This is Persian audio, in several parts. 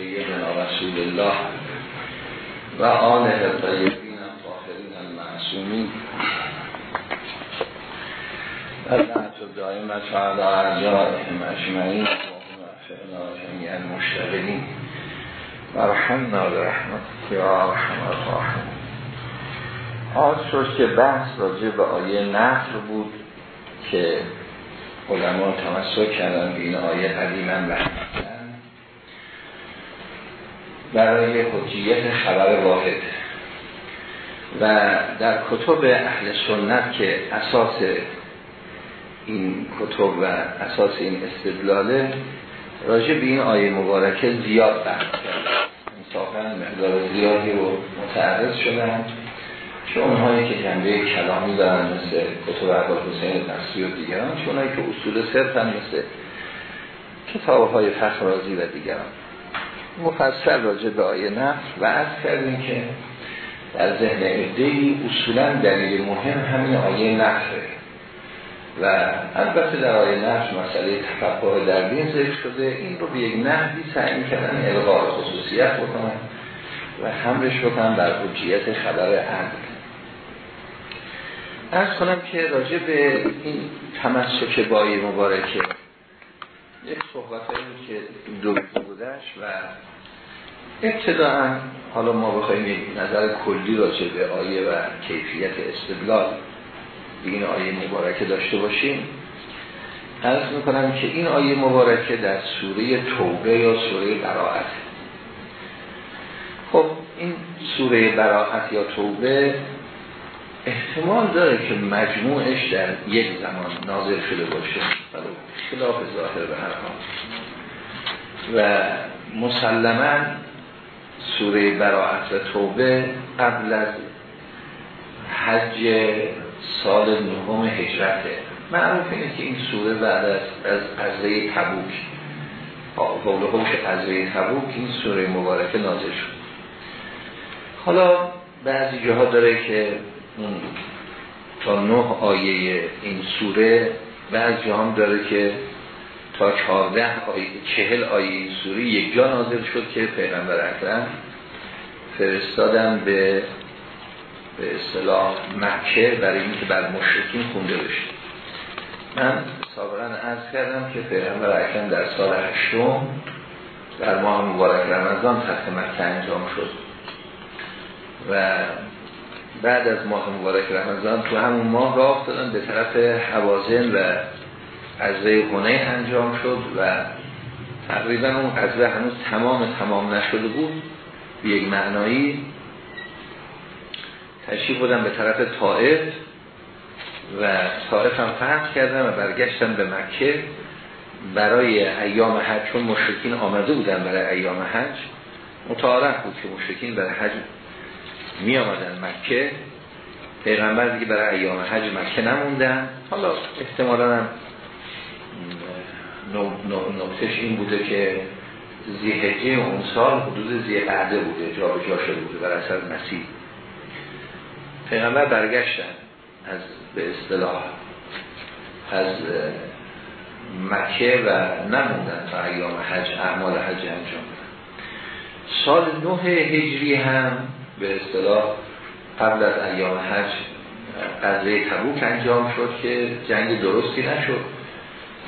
سیدنا رسول الله و آله الطیبین الطاهرین المعصومین. و لعنت دائمت علی اعدائهم اجمعین اللهم اغفرنا جمیع المشتغلین. ورحمنا برحمتك یا ارحم الراحمین. آج شد که بحث راجع به آیه نصر بود که علما تمسک کردن به این آیه قدیما بحث. برای حجیت خبر واحد. و در کتب اهل سنت که اساس این کتب و اساس این استدلاله راجع به این آیه مبارکه زیاد بحث کرد انصافا مقدار زیادی رو متعرض شدن چه اونهایی که جنبه کلامی دارن مثل کتب عباد حسین نصری و دیگران چه اونهایی که اصول صرف هم مثل کتاب های فخرازی و دیگران. مفصل راجع به آیه نفس و از کردیم که در ذهن ادهی اصولا دلیل مهم همین آیه نفسه و البته در آیه نفس مسئله تفقه در دین ذکر شده این رو به یک نحوی سعی کردن الغار خصوصیت بکنن و حملش بکنن بر حجیت خبر عدل. ارز کنم که راجع به این تمسک با آیه مبارکه یک صحبت که دو بودش و ابتداعا حالا ما بخوایم یک نظر کلی راجع به آیه و کیفیت استدلال به این آیه مبارکه داشته باشیم. عرض می‌کنم که این آیه مبارکه در سوره توبه یا سوره براعت خب این سوره براعت یا توبه احتمال داره که مجموعش در یک زمان نازل شده باشه. خلاف ظاهر به هر حال. و مسلما سوره براعت و توبه قبل از حج سال نهم هجرته. معروف اینه که این سوره بعد از از قضیه تبوک قول خوش قضیه تبوک این سوره مبارکه نازل شد. حالا بعضی جاها داره که تا نه آیه این سوره بعض جا هم داره که تا چهارده آیه چهل آیه این سوره یک جا نازل شد که پیغمبر اکرم فرستادن به به اصطلاح مکه برای اینکه بر مشرکین خونده بشه. من سابقا عرض کردم که پیغمبر اکرم در سال هشتم در ماه مبارک رمضان فتح مکه انجام شد. و بعد از ماه مبارک رمضان تو همون ماه راه افتادن به طرف حوازن و قضوه هنه انجام شد و تقریبا اون قضوه هنوز تمام تمام نشده بود. به یک معنایی تشریف بودن به طرف طائف و طائف هم فتح کردن و برگشتن به مکه. برای ایام حج چون مشرکین آمده بودن برای ایام حج متعارف بود که مشرکین برای حج می آمدن مکه. پیغمبر دیگه برای ایام حج مکه نموندن. حالا احتمالا هم نقطش این بوده که زیهجه اون سال حدود زیقعده بوده جا به جا شده بوده بر اثر مسیح. پیغمبر برگشتن از به اصطلاح از مکه و نموندن تا ایام حج اعمال حج انجام سال نه هجری هم به اصطلاح قبل از ایام حج قضیه تبوک انجام شد که جنگ درستی نشد.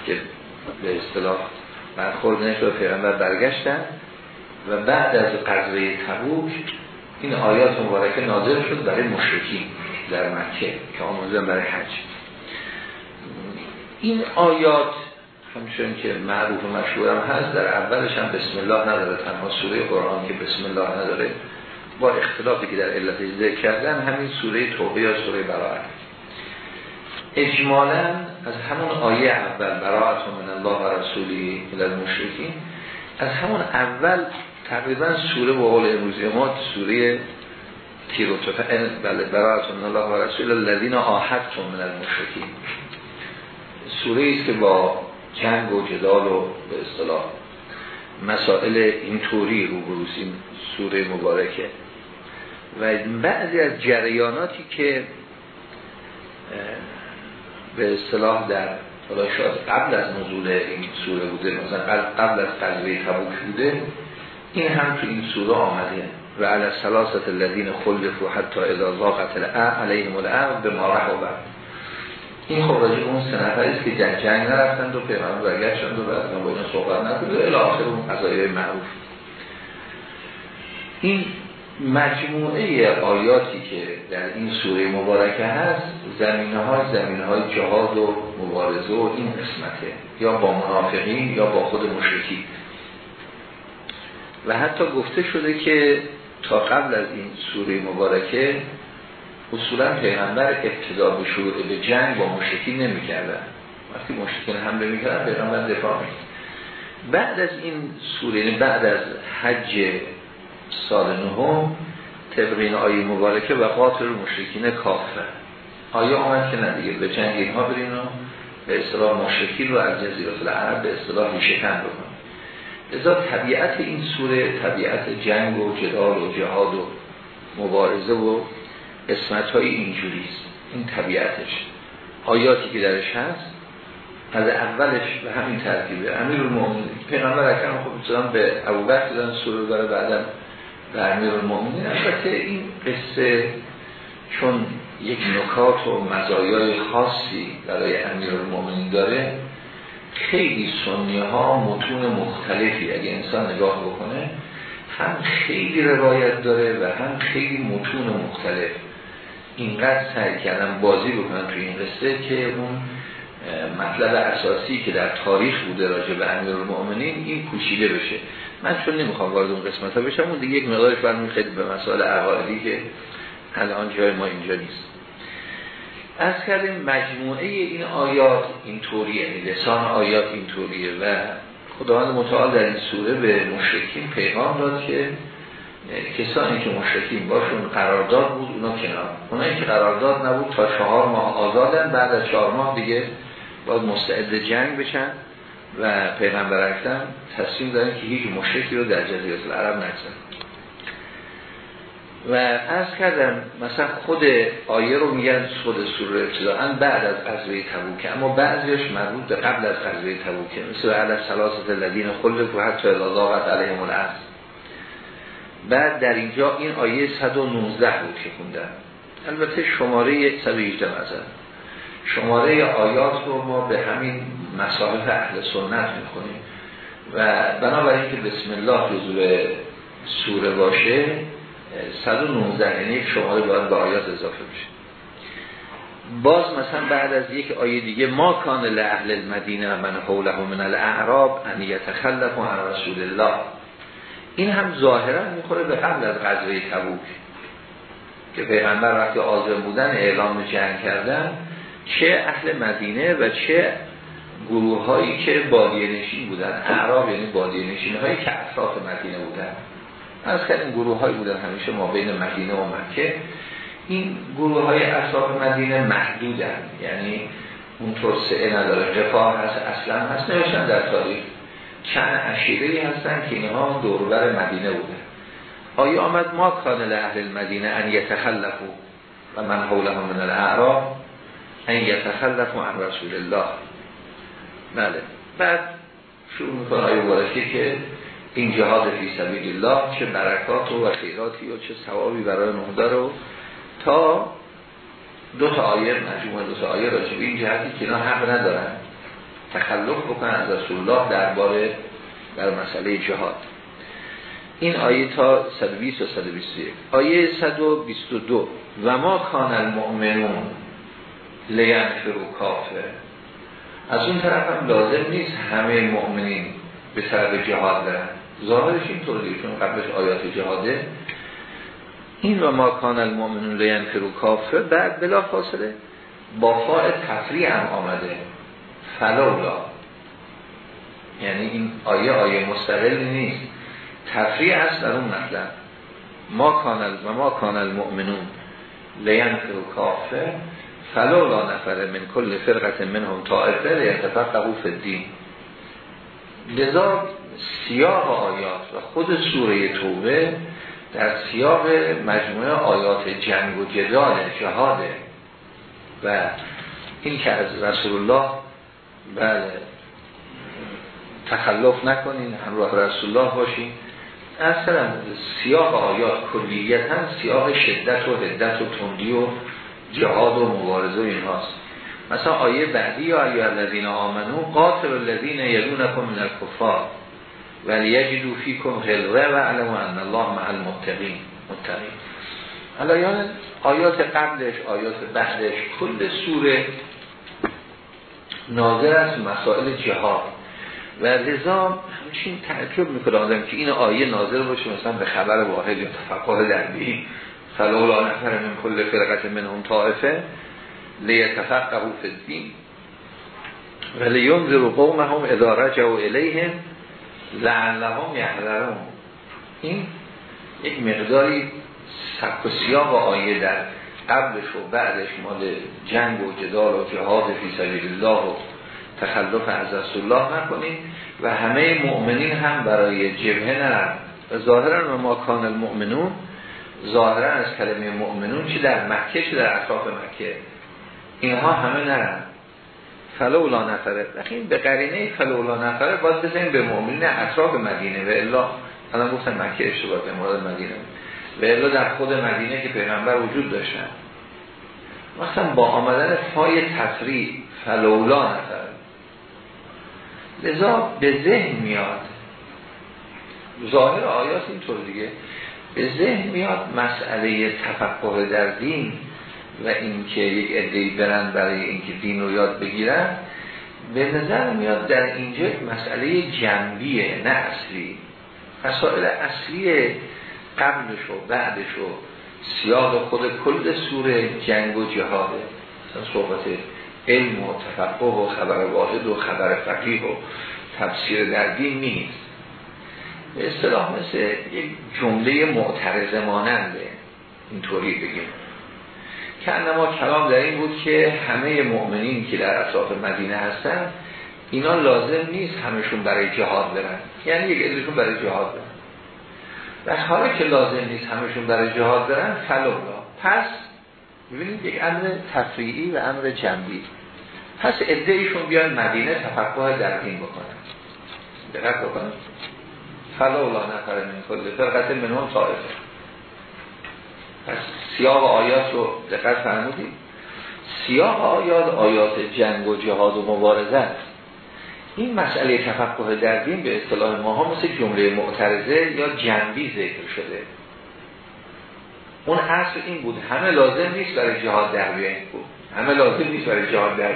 که به اصطلاح برخورد نشد پیغمبر برگشتن و بعد از قضیه تبوک این آیات مبارکه نازل شد برای مشرکین در مکه که آموزن برای حج. این آیات همچون که معروف و مشهورم هست در اولش هم بسم الله نداره تنها سوره قرآن که بسم الله نداره با اختلافی که در علت ذکر کردن همین سوره توبه یا سوره براعت اجمالا از همون آیه اول براعت من الله و رسولی المشرکین از همون اول تقریبا سوره با قول امروزی ما سوره تیر و بله براعت من الله و رسول الذین آحدتم من المشرکین. سوره است که با جنگ و جدال و به اصطلاح مسائل اینطوری روبروسیم سوره مبارکه. و بعضی از جریاناتی که به اصطلاح در حالا شاید قبل از نزول این سوره بوده مثلا قبل از قضیه تبوک بوده این هم تو این سوره آمده. و علی سلاست الذین خلفوا حتی اذا ضاقت علیهم الارض به ما رحبت این خب راجع اون سه که جنگ جنگ نرفتند و پیغمبر برگشتند و بعد با اینا صحبت نکنید و اون قضایای معروف. این مجموعه آیاتی که در این سوره مبارکه هست زمینه های زمینه های جهاد و مبارزه و این قسمته. یا با منافقین یا با خود مشرکی و حتی گفته شده که تا قبل از این سوره مبارکه اصولا پیغمبر ابتدا به شروع به جنگ با مشرکین نمی کردن وقتی مشرکین حمله می کردن پیغمبر دفاع می بعد از این سوره یعنی بعد از حج سال نهم طبق این آیه مبارکه و قاتل مشرکین کافر. آیه آمد که نه دیگه به جنگ اینها برین و به اصطلاح مشرکین رو از جزیره العرب به اصطلاح شکن بکن. ازا طبیعت این سوره طبیعت جنگ و جدال و جهاد و مبارزه و قسمت های اینجوریست این طبیعتش. آیاتی که درش هست از اولش به همین ترتیبه. امیر المؤمنین پیغمبر اکرم خب به ابوبکر دادن سوره داره بعدم به امیر المؤمنین البته این قصه چون یک نکات و مزایای خاصی برای امیر المؤمنین داره خیلی سنی ها متون مختلفی اگه انسان نگاه بکنه هم خیلی روایت داره و هم خیلی متون مختلف. اینقدر سعی کردم بازی بکنم توی این قصه که اون مطلب اساسی که در تاریخ بوده راجع به امیر المؤمنین این پوشیده بشه. من چون نمی‌خوام وارد اون قسمت ها بشم اون دیگه یک مقدارش برمی خیلی به مسائل عقایدی که الان جای ما اینجا نیست. از کردیم مجموعه این آیات این طوریه یعنی لسان آیات این طوریه و خداوند متعال در این سوره به مشرکین پیغام داد که کسانی که مشرکین باشون قرارداد بود اونا کنار اونایی که قرارداد نبود تا چهار ماه آزادن بعد از چهار ماه دیگه باید مستعد جنگ بشن. و پیغمبر اکرم تصمیم دارن که هیچ مشرکی رو در جزیره العرب نگذارن و از کردم مثلا خود آیه رو میگن خود سوره ابتداعا بعد از قضوه تبوکه اما بعضیش مربوط به قبل از قضوه تبوکه مثل بعد سلاست الذین خلق و حتی اضاقت علیهم الارض. بعد در اینجا این آیه 119 بود که خوندن البته شماره 118 مثلا شماره آیات رو ما به همین مسائل اهل سنت می‌کنیم و بنابراین که بسم الله جزو سوره باشه 119 یعنی یک شماره باید به آیات اضافه بشه. باز مثلا بعد از یک آیه دیگه ما کان لأهل المدینه من حوله من الاعراب ان یتخلف عن رسول الله. این هم ظاهرا می‌خوره به قبل از غزوه تبوک. که پیغمبر وقتی آزم بودن اعلام جنگ کردن چه اهل مدینه و چه گروه هایی که بادیه نشین بودن اعراب یعنی بادیه نشین هایی که اطراف مدینه بودن. از کردیم گروه هایی بودن همیشه ما بین مدینه و مکه. این گروه های اطراف مدینه محدودن. یعنی اون توسعه نداره قفار هست اصلا هست نوشتن در تاریخ. چند اشیره هستن که اینها دوربر مدینه بوده آیا آمد ما کان لحل المدینه ان یتخلفو و من حوله من الاعراب ان یتخلفو عن رسول الله. بله. بعد شروع می‌کنه آیه که این جهاد فی سبیل الله چه برکات و خیراتی و چه ثوابی برای نهده رو تا دو تا آیه مجموعه دو تا آیه راجع به این جهتی که اینا حق ندارن تخلف بکنن از رسول الله درباره در مسئله جهاد. این آیه تا 120 و 121 آیه 122 و ما کان المؤمنون فرو کافه از اون طرف هم لازم نیست همه مؤمنین به طرف جهاد برن. ظاهرش این طوری چون قبلش آیات جهاده این و ما کان المؤمنون فرو کافه بعد بلا فاصله با فاع تفریع هم آمده. فلولا. یعنی این آیه آیه مستقل نیست. تفریع است در اون مطلب. ما کانل و ما کان المؤمنون فرو کافه فلولا نفره من کل فرقت منهم طائفه لیتفقهوا فی الدین. لذا سیاق آیات و خود سوره توبه در سیاق مجموعه آیات جنگ و جدال جهاده و این که از رسول الله بله تخلف نکنین همراه رسول الله باشین. اصلا سیاق آیات کلیتا سیاق شدت و حدت و تندی و جهاد و مبارزه و اینهاست مثلا آیه بعدی یا الذین آمنو قاتل الذین یلونکم من الکفار ولی یجدو فیکم غلظه و علمو ان الله مع المتقین. متقین. الان آیات قبلش آیات بعدش کل سوره ناظر از مسائل جهاد. و رضا همچین تعجب می‌کنه آدم که این آیه ناظر باشه مثلا به خبر واحد یا تفقه دربی فلولا نفر من کل فرقت من هم طائفه لیتفقه فی الدین و لیونذر قومهم اذا رجعوا الیهم لعلهم یحذرون. این یک مقداری سبک و سیاق آیه در قبلش و بعدش مال جنگ و جدال و جهاد فی سبیل الله و تخلف از رسول الله نکنیم و همه مؤمنین هم برای جبهه نرن و ظاهرا ما کان المؤمنون ظاهرا از کلمه مؤمنون چی در مکه چی در اطراف مکه؟ اینها همه نرن. فلولا نفره. این به قرینه فلولا نفره باید بزنیم به مؤمنین اطراف مدینه. و الا الان گفتن مکه اشتباه به مورد مدینه. و الا در خود مدینه که پیغمبر وجود داشتن. مثلا با آمدن فای تفریع فلولا نفره. لذا به ذهن میاد. ظاهر آیات اینطور دیگه. به ذهن میاد مسئله تفقه در دین و اینکه یک عده‌ای برن برای اینکه دین رو یاد بگیرن به نظر میاد در اینجا مسئله جنبیه نه اصلی. مسائل اصلی قبلش و بعدش و سیاق خود کل سوره جنگ و جهاده صحبت علم و تفقه و خبر واحد و خبر فقیه و تفسیر در دین نیست. به اصطلاح مثل یک جمله معترض ماننده اینطوری بگیم. که انما کلام در این بود که همه مؤمنین که در اطراف مدینه هستن اینا لازم نیست همشون برای جهاد برن. یعنی یک ادرشون برای جهاد برن. در حالی که لازم نیست همشون برای جهاد برن فلولا. پس ببینید یک امر تفریعی و امر جنبی پس ادهیشون بیان مدینه تفقه در دین بکنن. دقت بکنن فلولا نفر من کل فرقت منهم طائفه پس سیاق آیات رو دقت فرمودید سیاق آیات آیات جنگ و جهاد و مبارزه است. این مسئله تفقه در دین به اصطلاح ما ها مثل جمله معترضه یا جنبی ذکر شده. اون اصل این بود همه لازم نیست برای جهاد در بود همه لازم نیست برای جهاد در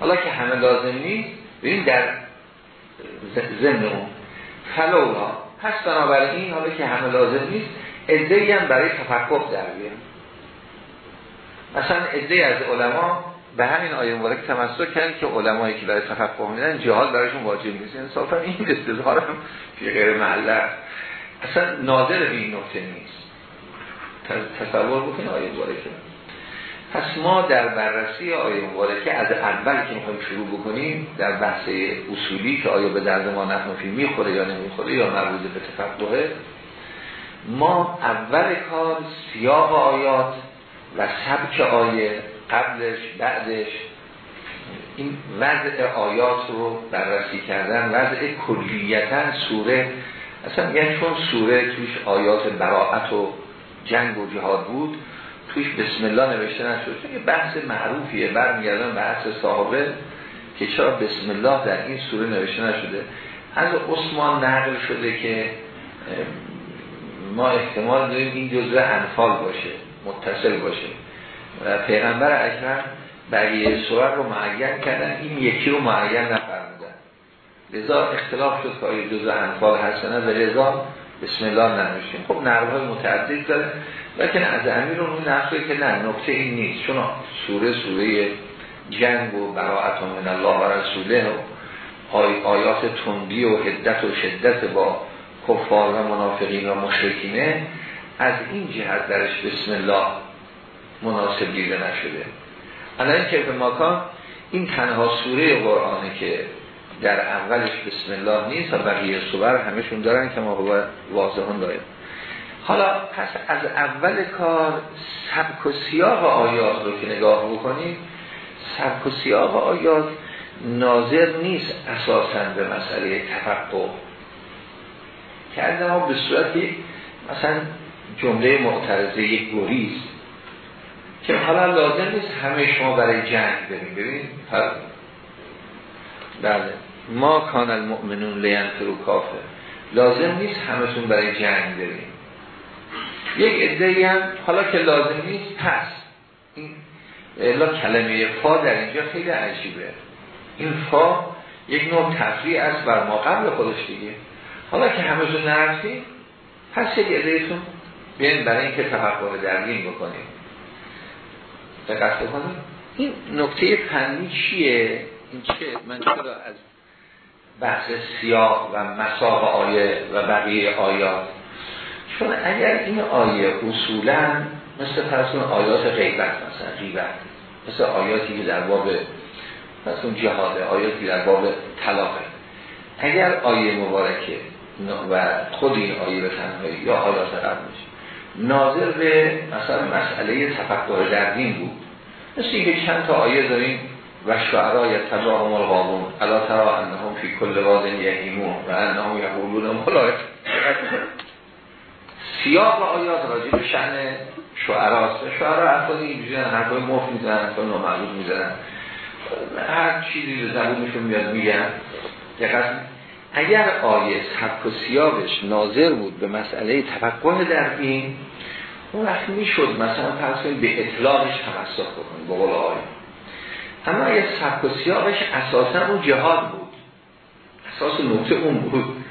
حالا که همه لازم نیست ببین در ضمن اون فلولا پس بنابراین حالا که همه لازم نیست ادهی هم برای تفقه در بیان مثلا ادهی از علما به همین آیه مبارک تمسک کردن که علمایی که برای تفقه میدن جهاد برایشون واجب نیست. انصافا این استظهار هم فی غیر محله اصلا نادر به این نکته نیست. تصور بکنه آیه مبارکه پس ما در بررسی آیه مبارکه از اول که می‌خوایم شروع بکنیم در بحث اصولی که آیا به درد ما نحنفی می‌خوره یا نمی‌خوره یا مربوط به تفقه ما اول کار سیاق آیات و سبک آیه قبلش بعدش این وضع آیات رو بررسی کردن. وضع کلیتا سوره اصلا یعنی چون سوره توش آیات براعت و جنگ و جهاد بود توش بسم الله نوشته نشد. یه بحث معروفیه. برمیگردن بحث صحابه که چرا بسم الله در این سوره نوشته نشده. از عثمان نقل شده که ما احتمال داریم این جزء انفال باشه متصل باشه. و پیغمبر اکرم بقیه سوره رو معین کردن. این یکی رو معین نفرمودن. لذا اختلاف شد که آیه جزء انفال هستنه و لذا بسم الله ننوشتیم. خب نرمه متعدد داره. لیکن از امیر اون نقصه که نه نکته این نیست. چون سوره سوره جنگ و براعت من الله و رسوله و آیات تندی و حدت و شدت با کفار و منافقین و مشرکینه از این جهت درش بسم الله مناسب دیده نشده. الان که به ماکان این تنها سوره قرآنه که در اولش بسم الله نیست و بقیه سور همشون دارن که ما واضحون داریم. حالا پس از اول کار سبک و سیاق آیات رو که نگاه بکنیم سبک و سیاق آیات ناظر نیست اساسا به مسئله تفقه. که ما به صورتی مثلا جمله معترضه یک گریز که حالا لازم نیست همه شما برای جنگ بریم. ببین بله. ما کان المؤمنون لینفرو کافه لازم نیست همتون برای جنگ بریم. یک ادهی هم حالا که لازم نیست پس این الا کلمه فا در اینجا خیلی عجیبه. این فا یک نوع تفریع است بر ما قبل خودش دیگه. حالا که همتون نرفتیم پس یک ادهیتون بیاین برای اینکه تفقه درگین بکنیم. دقت بکنیم. این نکته فنی چیه؟ این چه من چرا از بحث سیاه و مساق آیه و بقیه آیات چون اگر این آیه اصولا مثل فرسون آیات غیبت مثلا غیبت مثل آیاتی که در باب مثلا جهاده آیاتی در باب طلاقه اگر آیه مبارکه و خود این آیه به تنهایی یا آیات قبلش ناظر به مثلا مسئله تفکر در دین بود. مثل اینکه چند تا آیه داریم. و شعرای تباهم الغابون. الا ترا انهم فی کل واد یهیمون و انهم یقولون ملائک سیاق و آیات راجع به شأن شعراست؟ شعرا افرادی اینجوری حرفای مفت می‌زنن حرفای نامعلوم می‌زنن. هر چیزی به زبونشون میاد میگن. دقیقا اگر آیه سبک و سیاقش ناظر بود به مسئله تفقه در دین اون وقت می‌شد مثلا فرض به اطلاقش تمسک بکنیم با قول آیه اما اگر سبک و سیاقش اساسا اون جهاد بود اساس نقطه اون بود.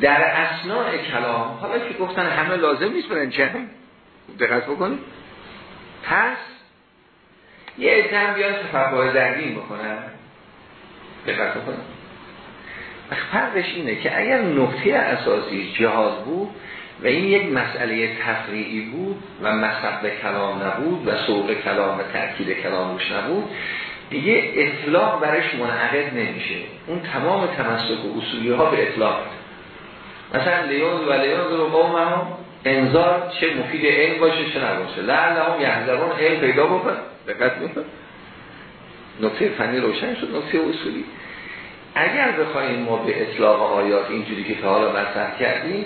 در اسناع کلام حالا که گفتن همه لازم نیست برن جنگ دقت بکنید پس یه اتهم بیان تفقه درگین بکنن. دقت بکنید فرقش اینه که اگر نقطه اساسی جهاد بود و این یک مسئله تفریعی بود و مصب کلام نبود و سوق کلام و تأکید کلامش نبود دیگه اطلاق برش منعقد نمیشه. اون تمام تمسک و اصولی ها به اطلاق مثلا لیون و لیون رو قوم هم انذار چه مفید علم باشه چه نباشه. لعل هم زبان علم پیدا بکن دقت میکن نکته فنی روشن شد نکته اصولی. اگر بخوایم ما به اطلاق آیات اینجوری که تا حالا مطرح کردیم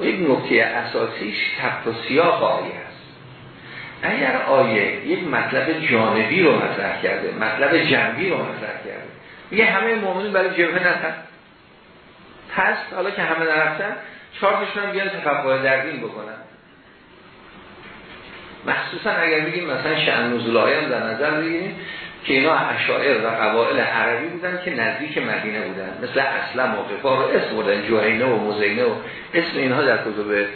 یک نکته اساسیش تب و سیاق آیه است اگر آیه یک مطلب جانبی رو مطرح کرده مطلب جنبی رو مطرح کرده میگه همه مؤمنین برای جبهه نرفتن پس حالا که همه نرفتن چهارتشون هم بیان تفقه دردین بکنن. مخصوصا اگر بگیم مثلا شأن نزول در نظر بگیریم که اینا اشاعر و قبائل عربی بودن که نزدیک مدینه بودن. مثل اسلم و قفار و اسم بودن جوهینه و مزینه و اسم اینها در کتب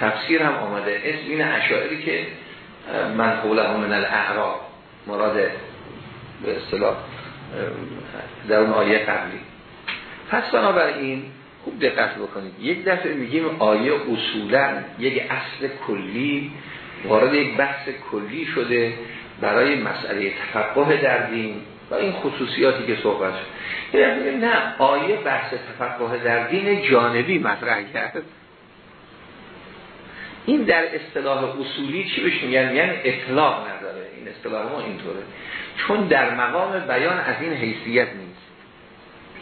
تفسیر هم آمده. اسم این اشاعری که من قوله من الاعراب مراد به اصطلاح در اون آیه قبلی. پس بنابراین خوب دقت بکنید. یک دفعه میگیم آیه اصولا یک اصل کلی وارد یک بحث کلی شده برای مسئله تفقه در دین و این خصوصیاتی که صحبت شد. نه آیه بحث تفقه در دین جانبی مطرح کرد. این در اصطلاح اصولی چی بهش میگن؟ یعنی اطلاق نداره. این اصطلاح ما اینطوره. چون در مقام بیان از این حیثیت نیست.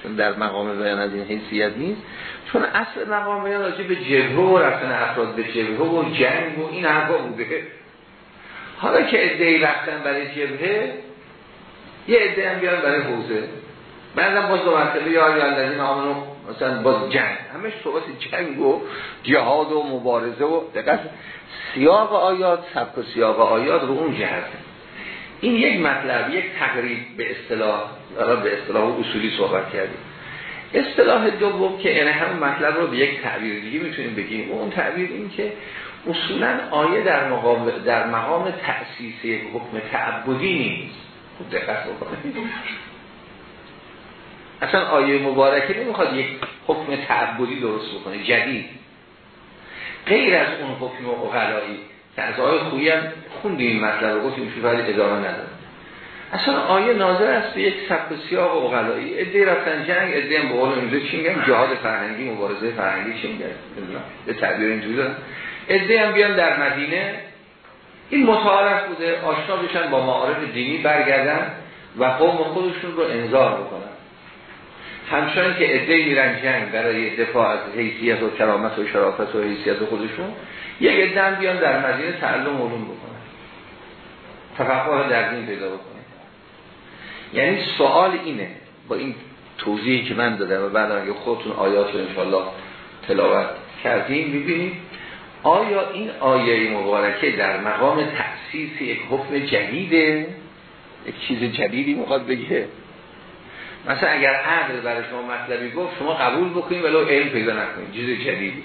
چون در مقام بیان از این حیثیت نیست. چون اصل مقام بیان راجع به جبهه و رفتن افراد به جبهه و جنگ و این حرفا بوده. حالا که ادهی رفتن برای جبهه یه عده هم بیان برای حوزه. بعدم باز دو مرتبه یا یا آمنو مثلا باز جنگ. همش صحبت جنگ و جهاد و مبارزه و دقیق سیاق آیات سبک و سیاق آیات رو اون جهت. این یک مطلب یک تقریب به اصطلاح به اصطلاح اصولی صحبت کردیم. اصطلاح دوم که این هم مطلب رو به یک تعبیر دیگه می‌تونیم بگیم. اون تعبیر این که اصولا آیه در مقام در مقام تأسیس یک حکم تعبدی نیست. خوب دقت بکنید. اصلا آیه مبارکه نمی‌خواد یک حکم تعبدی درست بکنه جدید. غیر از اون حکم اقلایی از آیه خویی هم خوندیم این مطلب گفتیم ولی ادامه نداره. اصلا آیه ناظر است به یک سبک سیاق اقلایی. ادهی رفتن جنگ ادهی هم به قول اینجا چی میگن؟ جهاد فرهنگی مبارزه فرهنگی چی میگن؟ به تعبیر اینجوری دارن. ادهی هم بیان در مدینه. این متعارف بوده. آشنا بشن با معارف دینی برگردن و قوم خودشون رو انذار بکنن. همچنان که عده میرن جنگ برای دفاع از حیثیت و کرامت و شرافت و حیثیت خودشون یک عده بیان در مدینه تعلم علوم بکنن. تفقه در دین پیدا بکنن. یعنی سوال اینه با این توضیحی که من دادم و بعد اگه خودتون آیات رو انشاءالله تلاوت کردیم می‌بینید آیا این آیه مبارکه در مقام تأسیس یک حکم جدیده؟ یک چیز جدیدی می‌خواد بگه؟ مثلا اگر عقل برای شما مطلبی گفت شما قبول بکنید ولو علم پیدا نکنید چیز جدیدی.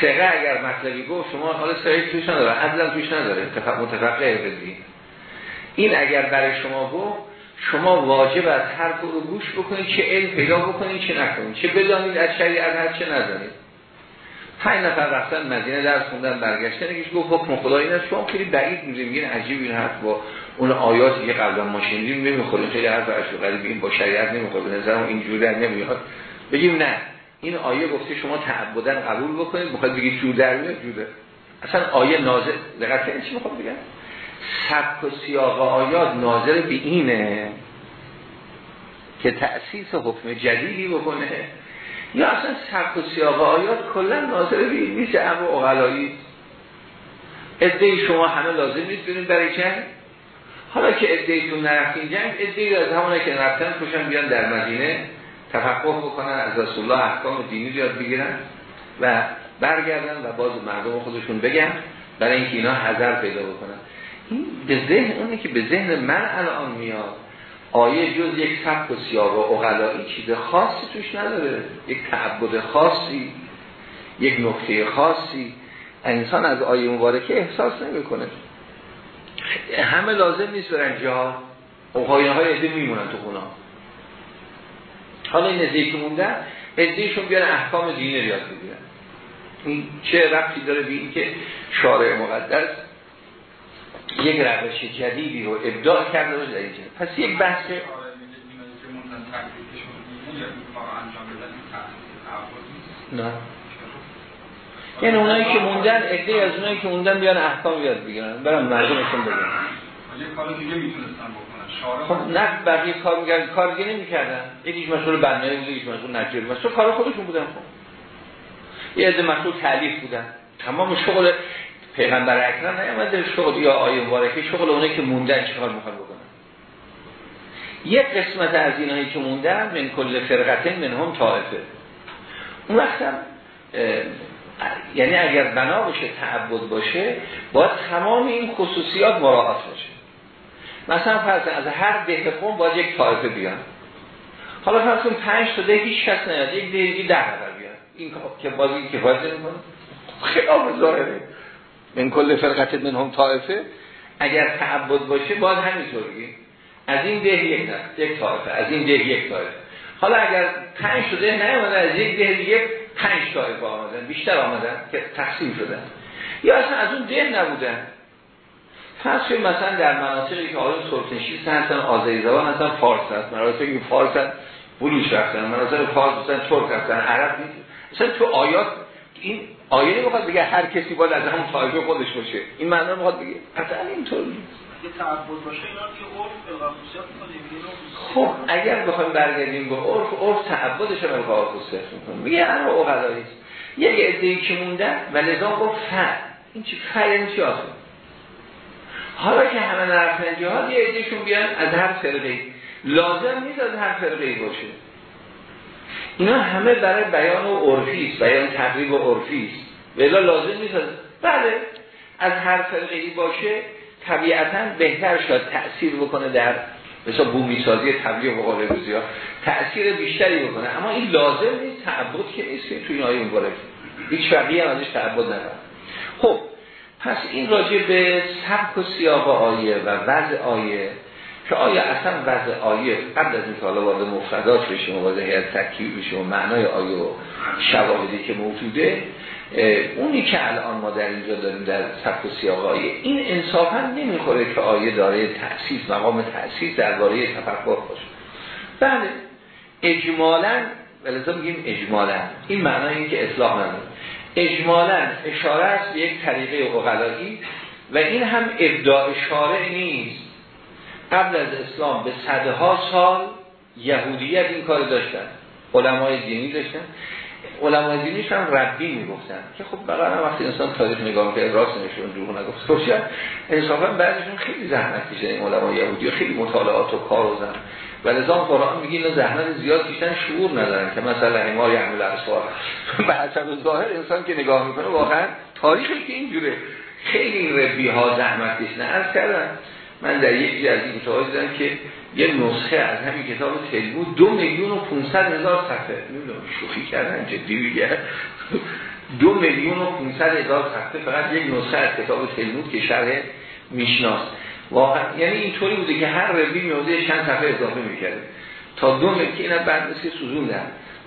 سقه اگر مطلبی گفت شما حالا سقه توش نداره عدل توش نداره. متفقه بدین این اگر برای شما گفت شما واجب از هر رو گوش بکنید چه علم پیدا بکنید چه نکنید چه بدانید از شریعت هر چه ندانید. پنج نفر رفتن مدینه درس خوندن برگشتن یکیش گفت حکم خدا این شما خیلی بعید میگین عجیب این حرف با اون آیاتی که قبلا ما شنیدیم نمی‌خوره. خیلی حرف عجیب غریب. این با شریعت نمی‌خوره. به نظرم اینجوری نمیاد. بگیم نه. این آیه گفته شما تعبدن قبول بکنید. می‌خواد بگید جور در میاد؟ جوره. اصلا آیه نازل دقت چی می‌خواد بگم؟ سبک و سیاق آیات ناظر به اینه که تأسیس حکم جدیدی بکنه. یا اصلا سبک و سیاق آیات کلا ناظر به این نیست. امر اغلایی ادهی شما همه لازم نیست برای جنگ حالا که ادهیتون نرفتین جنگ ادهی از همونه که نرفتن پوشن بیان در مدینه تفقه بکنن از رسول الله احکام دینی یاد بگیرن و برگردن و باز مردم خودشون بگن برای اینکه اینا حذر پیدا بکنن. این به ذهن اونه که به ذهن من الان میاد آیه جز یک سبک و سیاق و اغلایی چیز خاصی توش نداره. یک تعبد خاصی یک نکته خاصی. انسان از آیه مبارکه احساس نمی‌کنه. همه لازم نیست برن جا. اوهاینه های عده میمونن تو خونا حالا این ازده که موندن ادهشون بیان احکام دینه ریاض بگیرن. این چه ربطی داره به این که شارع مقدس یک روش جدیدی رو ابداع کرده باشه در اینجا. پس یک بحث نه. یعنی اونایی که موندن عده از اونایی که موندن بیان احکام یاد بگیرن. برام مردمشون بگن خب نه بقیه کار میگن کار دیگه نمی‌کردن. یکیش مسئول بنایی بود یکیش مسئول نجاری. بود کار خودشون بودن خب. یه عده مسئول تعلیف بودن. تمام شغل پیغمبر اکرم نیامده. شغل یا آیه مبارکه شغل اونه که موندن چیکار می‌خوان بکنن. یک قسمت از اینایی که موندن من کل فرقتن من هم طائفه. اون وقت هم یعنی اگر بنا باشه تعبد باشه باید تمام این خصوصیات مراعات باشه مثلا فرض از هر ده قوم باید یک طایفه بیان. حالا فرض کن پنج تا ده هیچ کس نیاد یک ده ده نفر بیان. این که بازی کفایت نمی‌کنه خلاف ظاهره. من کل فرقت من هم طائفه اگر تعبد باشه باید همینطور بگیم از این ده یک نه یک طائفه از این ده یک طائفه حالا اگر پنج شده نیامده از یک ده دیگه پنج طائفه آمدن بیشتر آمدن که تقسیم شدن. یا اصلا از اون ده نبودن. پس مثلا در مناطقی که آقایون سرخنشیست هستن آزایی زبان هستن فارس هست. مناطقی که فارس هستن بلوش رفتن. مناطق فارس هستن ترک هستن عرب نیست. مثلا تو آیات این آیه نمی‌خواد بگه هر کسی باید از همون طایفه خودش باشه. این معنا می‌خواد بگه. قطعا اینطور نیست. خب اگر بخوایم برگردیم به عرف عرف تعبدش رو خصوصیت می‌کنه. میگه انا اوغلایی یک عده‌ای که موندن و نظام گفت فر این چی؟ فر یعنی چی آخه؟ حالا که همه نرفتن جهاد یه عدهشون بیان از هر فرقه لازم نیست از هر فرقه باشه. اینا همه برای بیان و عرفی است بیان تقریب و عرفی است. ولی لازم نیست بله از هر فرقه باشه طبیعتا بهتر شد تأثیر بکنه در مثلا بومی سازی تبلیغ و قول روزی ها. تأثیر بیشتری بکنه. اما این لازم نیست تعبد که نیست توی این آیه مبارک هیچ فرقی هم ازش تعبد نداره خب پس این راجع به سبک و سیاق آیه و وضع آیه که آیا اصلا وضع آیه قبل از اینکه حالا وارد مفردات بشیم و هیئت ترکیب بشیم و معنای آیه و شواهدی که موجوده اونی که الان ما در اینجا داریم در سبک و این انصافا نمی‌خوره که آیه داره تأسیس مقام تأسیس درباره تفکر باشه. بله اجمالا ولذا میگیم اجمالا این معنای این که اصلاح نداره. اجمالا اشاره است به یک طریقه اقلایی و این هم ابداع شارع نیست. قبل از اسلام به صدها سال یهودیت این کار داشتن علمای دینی داشتن. علمای دینیش هم ربی می‌گفتن که خب بقیه وقتی انسان تاریخ نگاه می‌کنه راست نشون دروغ نگفت باشه انصافا بعضیشون خیلی زحمت کشیدن. این علمای یهودی خیلی مطالعات و کار و زن. و لذا قرآن میگه اینا زحمت زیاد کشیدن شعور ندارن که مثلا حمار یحمل اسوار به حسب ظاهر انسان که نگاه می‌کنه واقعا تاریخی که اینجوره. خیلی ربی ها زحمت کشیدن. از کردن من در یک از این دیدم که یه نسخه از همین کتاب تلمود دو میلیون و 500 هزار صفحه. نمی‌دونم شوخی کردن جدی میگه دو میلیون و 500 هزار صفحه فقط یک نسخه از کتاب تلمود که شرح میشناس. واقعا یعنی اینطوری بوده که هر ربی میوزه چند صفحه اضافه می‌کرده. تا دو میلیون که اینا بعد مثل سوزوندن.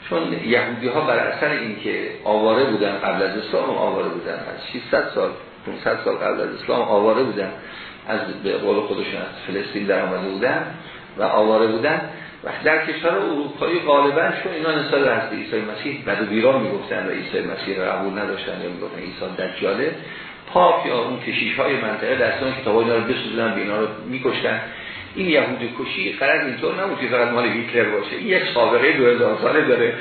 چون یهودی ها بر اثر اینکه آواره بودن قبل از اسلام آواره بودن. از 600 سال 500 سال قبل از اسلام آواره بودن. از به قول خودشون از فلسطین در آمده بودن و آواره بودن و در کشور اروپایی غالبا چون اینا نسبت به حضرت عیسی مسیح بد و بیران می‌گفتن و عیسی مسیح را قبول نداشتن یا می‌گفتن عیسی دجاله پاپ یا اون کشیش های منطقه دستان کتاب اینا رو بسوزن به اینا رو میکشتن. این یهودی کشی قرار اینطور نبود که فقط مال هیتلر باشه. این یک سابقه 2000 ساله داره.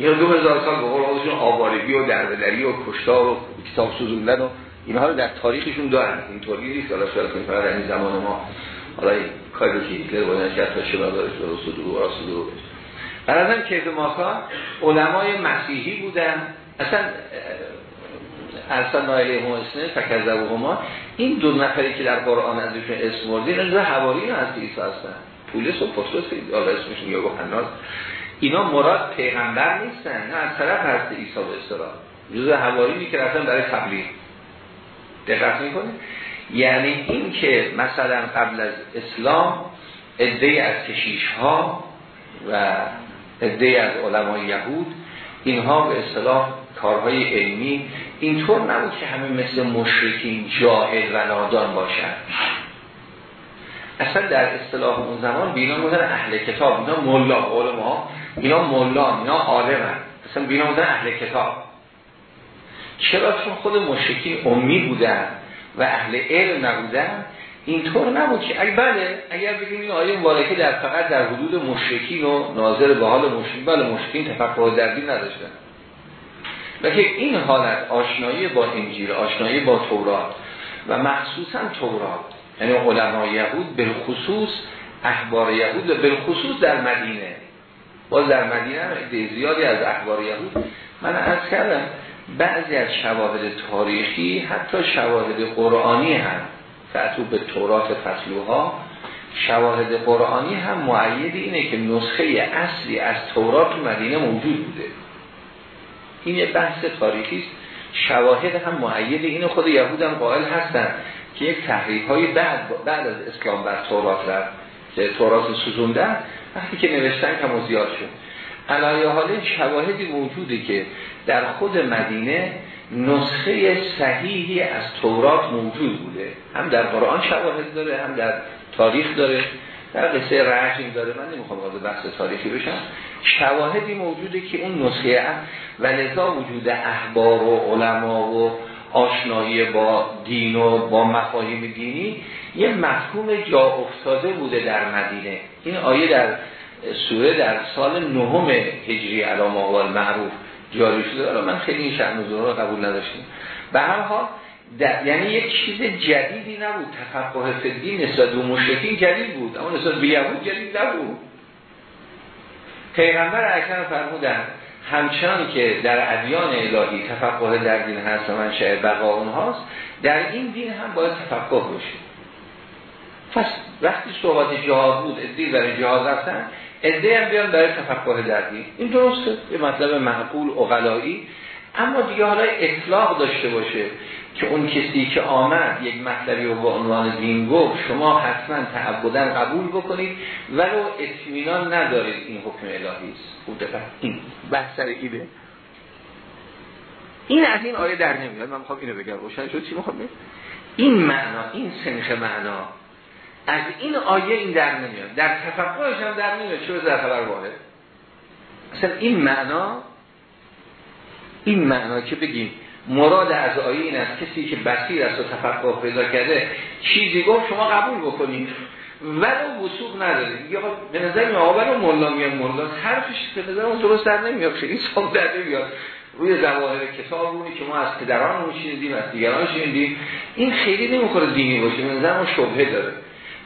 یا 2000 سال به قول خودشون آوارگی و درددری و کشتار و کتاب سوزوندن و اینها رو در تاریخشون دارن. اینطوری نیست. حالا شاید فقط این زمان ما حالا این کاری که هیتلر باید کرد تا مدارش درست و راست و بشه برازم کیف علمای مسیحی بودن. اصلا ارسل نایله محسنه فکرزه و هما این دو نفری که در قرآن ازشون اسم وردی این حواری از عیسی هستن. پولس و پستوس حالا اسمشون یا گوهناز اینا مراد پیغمبر نیستن. نه از طرف هست عیسی به اصطلاح جزء حواری که رفتن برای تبلیغ. دقت می‌کنه یعنی این که مثلا قبل از اسلام عده از کشیش ها و عده از علمای یهود اینها به اصطلاح کارهای علمی اینطور نبود که همه مثل مشرکین جاهل و نادان باشن. اصلا در اصطلاح اون زمان بینا بودن اهل کتاب اینا ملا قول ما اینا ملا اینا عالمن. اصلا بینا بودن اهل کتاب. چرا چون خود مشرکین امی بودن و اهل علم نبودن؟ اینطور نبود که اگر بله اگر بگیم این آیه مبارکه در فقط در حدود مشرکین و ناظر به حال مشرکین بله مشرکین تفقه در دین نداشتن. لیکن این حالت آشنایی با انجیل آشنایی با تورات و مخصوصا تورات یعنی علمای یهود به خصوص احبار یهود به خصوص در مدینه. باز در مدینه زیادی از احبار یهود من از کردم بعضی از شواهد تاریخی حتی شواهد قرآنی هم فعتو به تورات فصلوها شواهد قرآنی هم معید اینه که نسخه اصلی از تورات مدینه موجود بوده. این بحث تاریخی است. شواهد هم معید این خود یهود هم قائل هستن که یک تحریف های بعد, بعد از اسلام بر تورات رفت که تورات سوزوندن وقتی که نوشتن کم زیاد شد. علایه حال شواهدی موجوده که در خود مدینه نسخه صحیحی از تورات موجود بوده. هم در قرآن شواهد داره هم در تاریخ داره. در قصه رجم داره. من نمی‌خوام وارد بحث تاریخی بشم. شواهدی موجوده که اون نسخه و لذا وجود احبار و علما و آشنایی با دین و با مفاهیم دینی یه مفهوم جا افتاده بوده در مدینه. این آیه در سوره در سال نهم هجری علام آقال معروف جاری شده. حالا من خیلی این شأن رو قبول نداشتیم به هر حال یعنی یک چیز جدیدی نبود. تفقه فدی نسبت به مشرکین جدید بود اما نسبت به یهود جدید نبود. پیغمبر اکرم فرمودن همچنان که در ادیان الهی تفقه در دین هست و منشأ بقا اونهاست در این دین هم باید تفقه باشه. پس وقتی صحبت جهاد بود ادی برای جهاد رفتن ادهی هم بیان برای تفقه در دین این درسته. یه مطلب معقول اقلایی اما دیگه حالا اطلاق داشته باشه که اون کسی که آمد یک مطلبی رو با عنوان دین گفت شما حتما تعبدن قبول بکنید ولو اطمینان ندارید این حکم الهی است. خوب این بحث سر ایده. این از این آیه در نمیاد. من می‌خوام اینو بگم. روشن شد چی می‌خوام این معنا این سنخ معنا از این آیه این در نمیاد در تفقهش هم در نمیاد چه در خبر واحد؟ اصلا این معنا این معنا که بگیم مراد از آیه این است کسی که بسیر است و تفقه پیدا کرده چیزی گفت شما قبول بکنید. ولو وسوق نداره یا به نظر می آقا ولو مولا میان مولا حرفش به نظر اون درست در نمیاد. خیلی سال در نمیاد. روی ظواهر کتاب اونی که ما از پدران شنیدیم از دیگران شنیدیم. این خیلی نمی‌خوره دینی باشه. به نظر ما شبهه داره.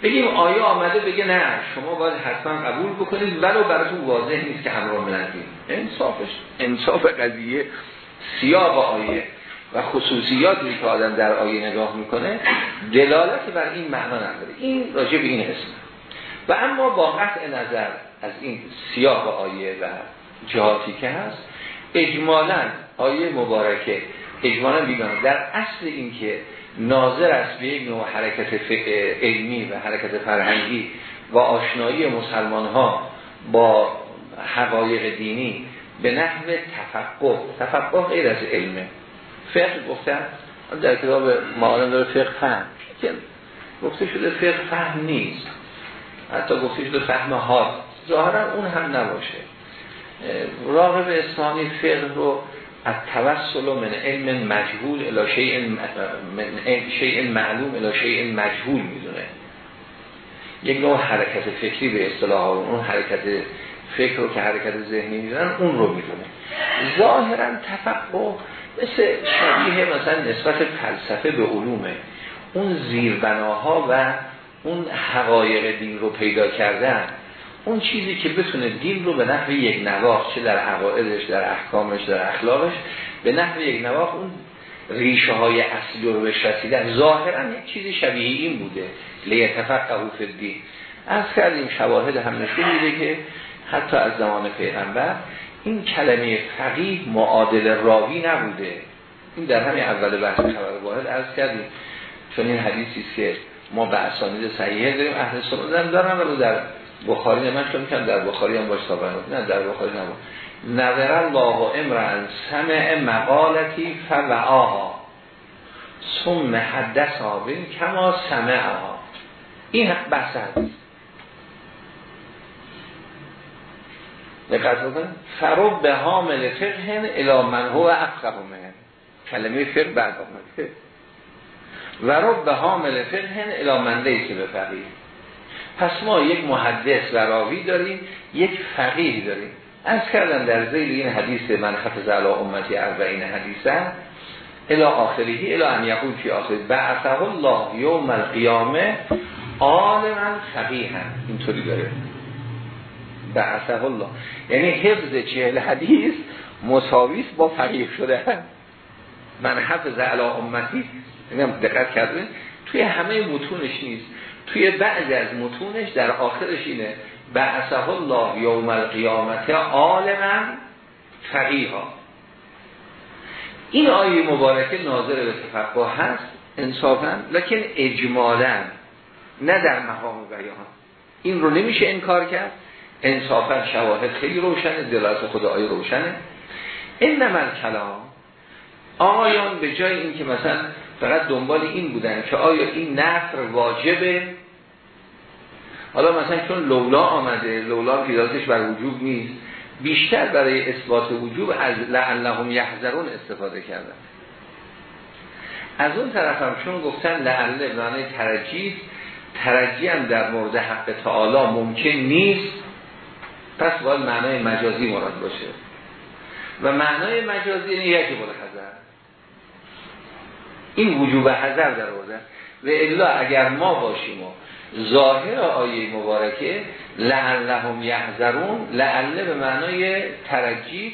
بگیم آیا آمده بگه نه شما باید حتما قبول بکنید ولو براتون واضح نیست که همراه ملندیم انصافش انصاف قضیه سیاه آیه و خصوصیاتی که آدم در آیه نگاه می‌کنه دلالت بر این معنا نداره. این راجع به این اسم. و اما با قطع نظر از این سیاه آیه و جهاتی که هست اجمالا آیه مبارکه اجمالا بیدانه در اصل این که ناظر است به یک نوع حرکت علمی و حرکت فرهنگی و آشنایی مسلمان ها با حقایق دینی به نحو تفقه. تفقه غیر از علمه فقه گفتن در کتاب معالم داره فقه فهم. گفته شده فقه فهم نیست. حتی گفته شده فهم ها ظاهرا اون هم نباشه. راغب اسلامی فقه رو از توسل من علم مجهول الى شیء شیء معلوم الى شیء مجهول می‌دونه. یک نوع حرکت فکری به اصطلاح اون حرکت فکر رو که حرکت ذهنی می‌دونن اون رو می‌دونه. ظاهرا تفقه مثل شبیه مثلا نسبت فلسفه به علومه. اون زیربناها و اون حقایق دین رو پیدا کردن اون چیزی که بتونه دین رو به نحو یک نواخ چه در عقایدش در احکامش در اخلاقش به نحو یک نواخ اون ریشه های اصلی رو بهش رسیدن. ظاهرا یک چیزی شبیه این بوده. لیتفقه فی الدین. از کردیم شواهد هم نشون میده که حتی از زمان پیغمبر این کلمه فقیه معادل راوی نبوده. این در همین اول بحث خبر واحد از کردیم. چون این حدیثی است که ما به اسانید صحیحه داریم. اهل سنت دارن ولی در بخاری من چون کنم در بخاری هم باش تابعه نه در بخاری نبود نظر الله امران سمع مقالتی فوعاها. ثم حدثها بین کما سمعها. این بحث حدیث دقت بکن. فرب به حامل فقه الى من هو افقه من کلمه فقه بعد آمده. و رب به حامل فقه الى من لیس به فقیه پس ما یک محدث و راوی داریم یک فقیه داریم. از کردن در زیل این حدیث من حفظ علا امتی اربعین حدیثه الى آخری الى ان یقول فی آخری بعثه الله یوم القیامه عالما فقیها. اینطوری داره. بعثه الله. یعنی حفظ چهل حدیث مساویس با فقیه شده. من حفظ علا امتی. دقت کردن توی همه متونش نیست. توی بعضی از متونش در آخرش اینه بعثه الله یوم القیامت عالما فقیها. این آیه مبارکه ناظر به تفقه هست انصافا لکن اجمالا نه در مقام بیان این رو نمیشه انکار کرد. انصافا شواهد خیلی روشنه دلالت خود آیه روشنه. این نمر کلام آیان به جای این که مثلا فقط دنبال این بودن که آیا این نفر واجبه حالا مثلا چون لولا آمده لولا پیداتش بر وجوب نیست بیشتر برای اثبات وجوب از لعلهم یحذرون استفاده کردن. از اون طرف هم چون گفتن لعله معنی ترجیح ترجی هم در مورد حق تعالی ممکن نیست پس باید معنای مجازی مراد باشه. و معنای مجازی یعنی یکی بول حذر. این وجوب حذر در آورده و الا اگر ما باشیم و ظاهر آیه مبارکه لعلهم یحذرون لعله به معنای ترجیح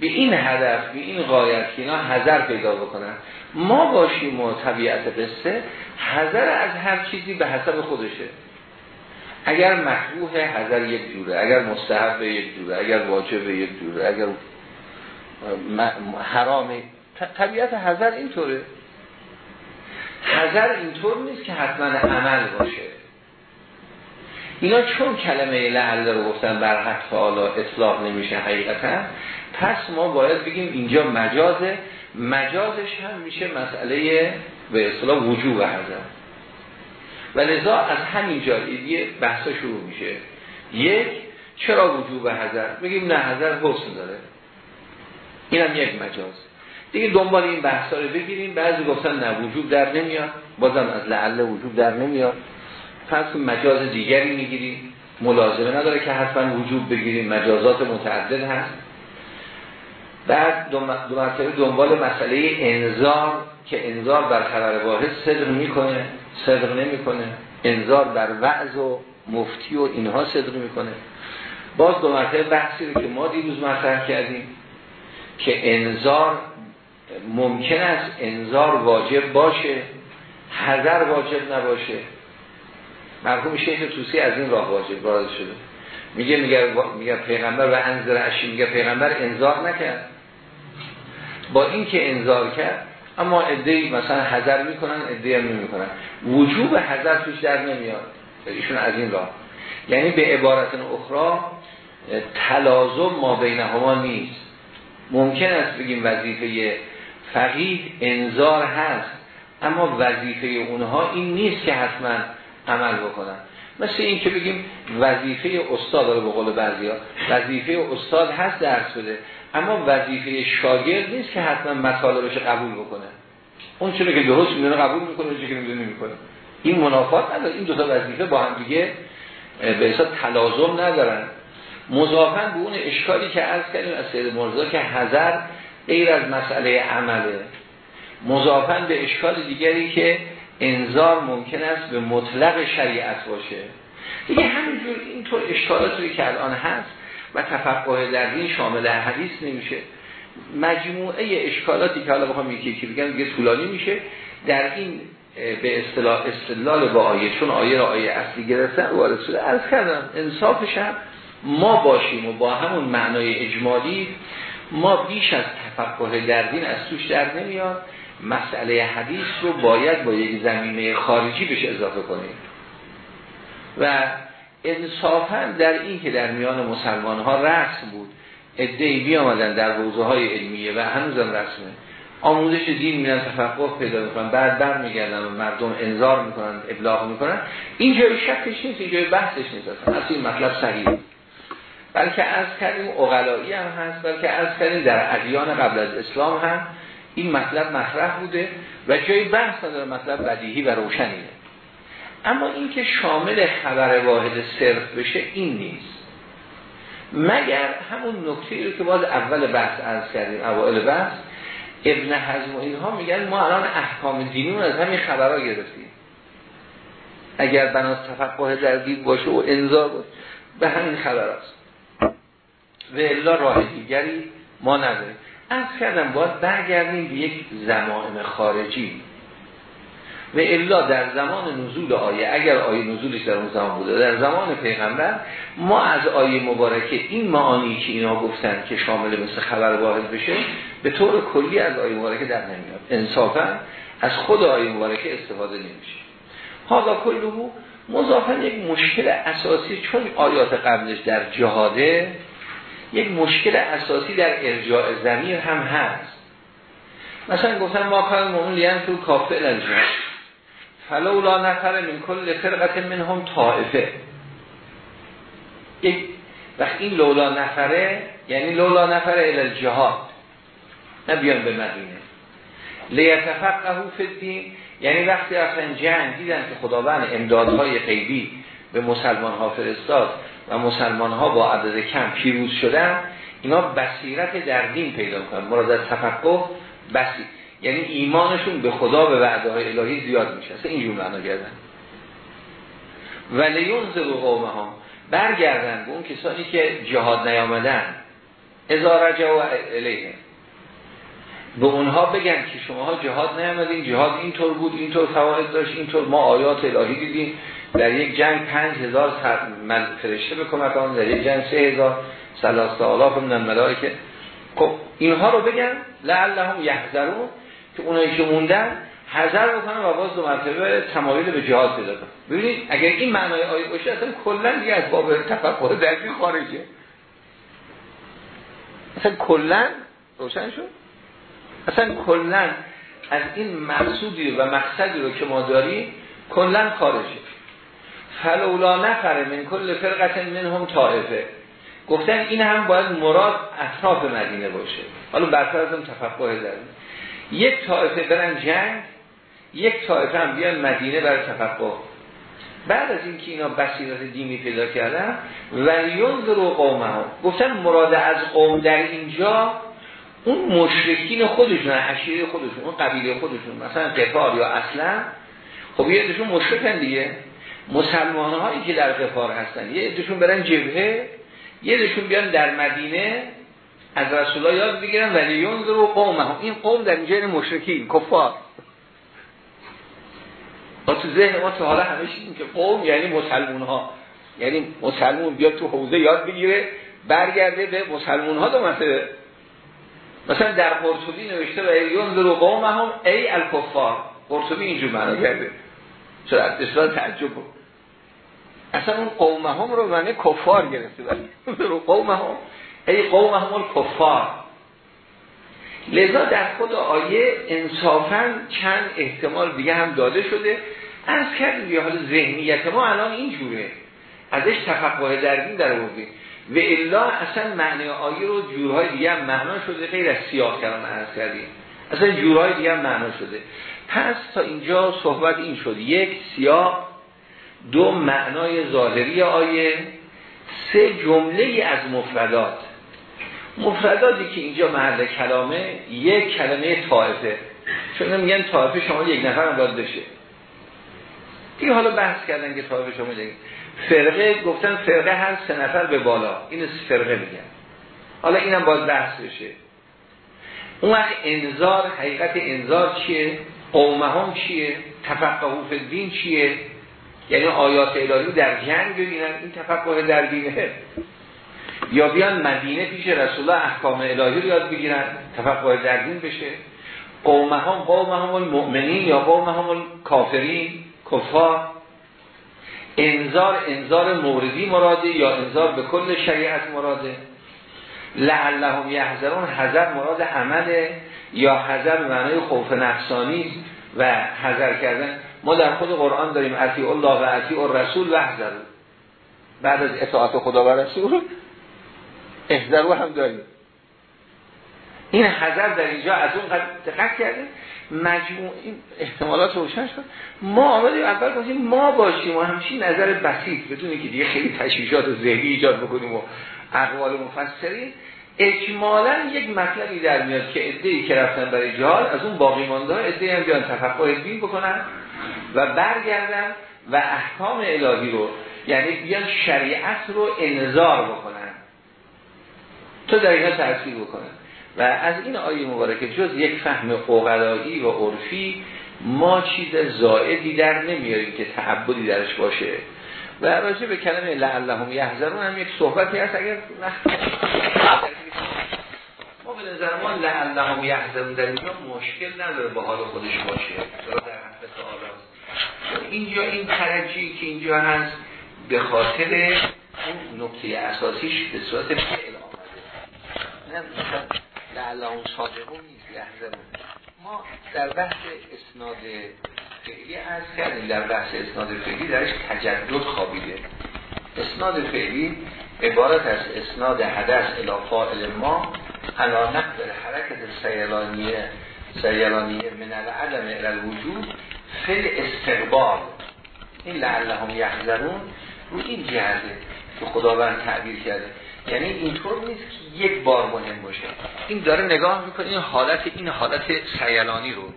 به این هدف به این غایت که اینا حذر پیدا بکنن. ما باشیم و طبیعت قصه حذر از هر چیزی به حسب خودشه. اگر مکروه حذر یک جوره اگر مستحب یک جوره اگر واجب یک جوره اگر حرام. طبیعت حذر اینطوره. حذر اینطور نیست که حتما عمل باشه. اینا چون کلمه لعله رو گفتن بر حق تعالی اطلاق نمیشه حقیقتا پس ما باید بگیم اینجا مجازه. مجازش هم میشه مسئله به اصطلاح وجوب حذر و لذا از همین یه بحثا شروع میشه. یک چرا وجوب حذر بگیم نه حذر حسن داره. اینم یک مجاز. دیگه دنبال این بحثا رو بگیریم. بعضی گفتن نه وجوب در نمیاد. بازم از لعله وجوب در نمیاد. فرض مجاز دیگری می‌گیریم ملازمه نداره که حتما وجود بگیریم مجازات متعدد هست. بعد دو مرتبه دنبال مسئله انذار که انذار بر خبر واحد صدر می‌کنه صدر نمی‌کنه. انذار بر وعظ و مفتی و اینها صدر می‌کنه. باز دو مرتبه بحثی رو که ما دیروز مطرح کردیم که انذار ممکن است انذار واجب باشه حذر واجب نباشه. مرحوم شیخ توسی از این راه واجب وارد شده. میگه میگه میگه پیغمبر و انذر اشی میگه پیغمبر انذار نکرد. با این که انذار کرد اما ادهی مثلا حذر می‌کنن ادهی هم نمی‌کنن. وجوب حذر توش در نمیاد. ایشون از این راه. یعنی به عبارت اخرى تلازم ما بینهما نیست. ممکن است بگیم وظیفه فقیه انذار هست اما وظیفه اونها این نیست که حتما عمل بکنن. مثل این که بگیم وظیفه استاد رو به قول بعضی ها وظیفه استاد هست درس بده اما وظیفه شاگرد نیست که حتما مطالبش قبول بکنه. اون چیزی که درست می‌دونه قبول می‌کنه چیزی که می‌دونه نمی‌کنه این منافات نداره این دو تا وظیفه با هم دیگه به حساب تلازم ندارن. مضافن به اون اشکالی که عرض کردیم از سید مرزا که حذر غیر از مسئله عمله. مضافن به اشکال دیگری که انذار ممکن است به مطلق شریعت باشه. دیگه همینجور اینطور اشکالاتی که الان هست و تفقه در دین شامل حدیث نمیشه. مجموعه اشکالاتی که حالا بخوام یکی یکی بگم دیگه طولانی میشه. در این به اصطلاح استدلال با آیه چون آیه را آیه اصلی گرفتن وارد شده عرض کردم انصافش هم ما باشیم و با همون معنای اجمالی ما بیش از تفقه در دین از توش در نمیاد. مسئله حدیث رو باید با یک زمینه خارجی بهش اضافه کنیم. و انصافا در این که در میان مسلمان ها رسم بود ادهی بی آمدن در روزه های علمیه و هنوزم رسمه. آموزش دین میرن تفقه پیدا می‌کنن بعد بر میگردن و مردم انذار می‌کنن ابلاغ می‌کنن. این جای شکش نیست این جای بحثش نیست اصلا. این مطلب صحیح بلکه از کردیم اقلایی هم هست بلکه از کردیم در ادیان قبل از اسلام هم این مطلب مطرح بوده و جای بحث نداره مطلب بدیهی و روشنیه. اما این که شامل خبر واحد صرف بشه این نیست. مگر همون نکته رو که باز اول بحث عرض کردیم اوائل بحث ابن حزم و اینها میگن ما الان احکام دینون از همین خبرها گرفتیم. اگر بناس تفقه در دین باشه و انذار باشه به همین خبر است و الا راه دیگری ما نداریم. از کردم باید برگردیم به یک زمان خارجی. و الا در زمان نزول آیه اگر آیه نزولش در اون زمان بوده در زمان پیغمبر ما از آیه مبارکه این معانی که اینا گفتن که شامل مثل خبر واحد بشه به طور کلی از آیه مبارکه در نمیاد. انصافا از خود آیه مبارکه استفاده نمیشه. حالا کلهو مضافا یک مشکل اساسی چون آیات قبلش در جهاده یک مشکل اساسی در ارجاع زمیر هم هست. مثلا گفتن ما کار مومن لیان تو کافه الجهاد فلولا نفر من کل فرقت من هم طائفه. یک وقت این لولا نفره یعنی لولا نفره الجهاد. نه بیان به مدینه. لیتفقهو فدین یعنی وقتی رفتن جنگ دیدن که خداوند امدادهای غیبی به مسلمان ها فرستاد و مسلمان ها با عدد کم پیروز شدن اینا بصیرت در دین پیدا کنن. مراد از تفقه بسی. یعنی ایمانشون به خدا به وعده های الهی زیاد میشه. اصلا اینجور معنا کردن و لیون زلو قومه ها برگردن به اون کسانی که جهاد نیامدن. ازارجه و الیه. به اونها بگن که شماها جهاد نیامدین جهاد اینطور بود اینطور فواید داشت اینطور ما آیات الهی دیدیم. در یک جنگ پنج هزار فرشته به کمک آن در یک جنگ سه هزار سلاسته آلاف من ملائکه خب اینها رو بگن لعلهم یحذرون که اونایی که موندن حذر بکنن و باز دو مرتبه تمایل به جهاد پیدا ببینید اگر این معنای آیه باشه اصلا کلا دیگه از باب تفکر در خارجه. اصلا کلا روشن شد؟ اصلا کلا از این مقصودی و مقصدی رو که ما داریم کلا خارجه. فلولا نفره من کل فرقت من هم طائفه. گفتن این هم باید مراد اطراف مدینه باشه. حالا برتر از اون تفقه داریم. یک طائفه برن جنگ یک طائفه هم بیان مدینه برای تفقه. بعد از اینکه اینا بصیرت دینی پیدا کردن ولیون رو قوم هم گفتن مراد از قوم در اینجا اون مشرکین خودشون عشیره خودشون اون قبیله خودشون مثلا قفار یا اصلا خب یه عدهشون مشرکن دیگه. مسلمان هایی که در قفار هستن. یه عدهشون برن جبهه یه عدهشون بیان در مدینه از رسول الله یاد بگیرن ولیون رو قوم هم این قوم در اینجا مشرکین کفار. ما تو ذهن ما تو حالا همه که قوم یعنی مسلمون ها یعنی مسلمون بیاد تو حوزه یاد بگیره برگرده به مسلمون ها دو مثلا مثلا در قرطبی نوشته و ایون رو قوم هم ای الکفار. قرطبی اینجور معنا کرده. چرا؟ اصلا تعجب. بود اصلا اون قوم هم رو معنی کفار گرفته. رو قوم هم ای قوم هم کفار. لذا در خود آیه انصافا چند احتمال دیگه هم داده شده. از کردیم یه حال ذهنیت ما الان اینجوره ازش تفقه درگین در آورده و الا اصلا معنی آیه رو جورهای دیگه هم معنا شده غیر از سیاه کلام عرض کردیم. اصلا جورهای دیگه هم معنا شده. پس تا اینجا صحبت این شد. یک سیاه. دو معنای ظاهری آیه سه جمله از مفردات. مفرداتی که اینجا محل کلامه یک کلمه طائفه. چون میگن طائفه شما یک نفر هم باید بشه. دیگه حالا بحث کردن که طائفه شما دیگه فرقه گفتن فرقه هر سه نفر به بالا. این فرقه میگن. حالا اینم باید بحث بشه. اون وقت انذار حقیقت انذار چیه؟ قومه هم چیه تفقه دین چیه؟ یعنی آیات الهی در جنگ ببینن این تفقه در دینه یا بیان مدینه پیش رسول الله احکام الهی رو یاد بگیرن تفقه در دین بشه. قوم هم قوم هم المؤمنین یا قوم هم کافرین کفار. انذار انذار موردی مراده یا انذار به کل شریعت مراده. لعلهم یحذرون حذر مراد عمله یا حذر معنای خوف نفسانی و حذر کردن. ما در خود قرآن داریم اطیع الله و اطیع الرسول و حذر بعد از اطاعت خدا و رسول احذرو هم داریم. این حذر در اینجا از اون قد دقت کرده مجموع این احتمالات روشن شد. ما آمدیم اول گفتیم ما باشیم و همچین نظر بسیط بدون که دیگه خیلی تشویشات و ذهنی ایجاد بکنیم و اقوال مفسرین. اجمالا یک مطلبی در میاد که ادهی که رفتن برای جهاد از اون باقی مانده ادهی هم بیان تفقه دین بکنن. و برگردن و احکام الهی رو یعنی بیان شریعت رو انذار بکنن. تو در اینها تأثیر بکنن. و از این آیه مبارکه جز یک فهم قوقلایی و عرفی ما چیز زائدی در نمیاریم که تعبدی درش باشه. و راجع به کلمه لعلهم یحذرون هم یک صحبتی هست. اگر ما به نظر ما لعلهم یحذرون در اینجا مشکل نداره با حال خودش باشه. در حق تعالی اینجا این ترجیحی که اینجا هست؟ به خاطر اون نکته اساسیش به صورت فعل آمده. لعلهم صادقون نیست یحزنون ما در بحث اسناد فعلی از کردیم. در بحث اسناد فعلی درش تجدد خوابیده. اسناد فعلی عبارت از اسناد حدث الى ما علا نقدر حرکت سیلانیه سیلانیه من العدم الى الوجود فعل استقبال. این لعلهم یحزنون رو این جهده که خداوند تعبیر کرده. یعنی اینطور نیست که یک بار مهم باشه. این داره نگاه می‌کنه این حالت این حالت سیلانی رو.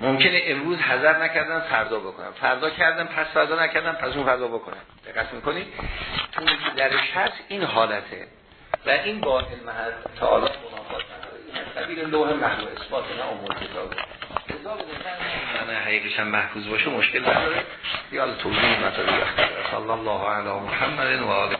ممکنه امروز حذر نکردن فردا بکنن. فردا کردن پس فردا نکردن پس اون فردا بکنن. دقت می‌کنی؟ اونی که درش هست این حالته. و این با علم تعالی منافات نداره. قبیل لوح محو اثبات نه امور کتاب من حقیقش هم محفوظ باشه مشکل نداره یا توضیح مطابقی صلی الله علی محمد و آله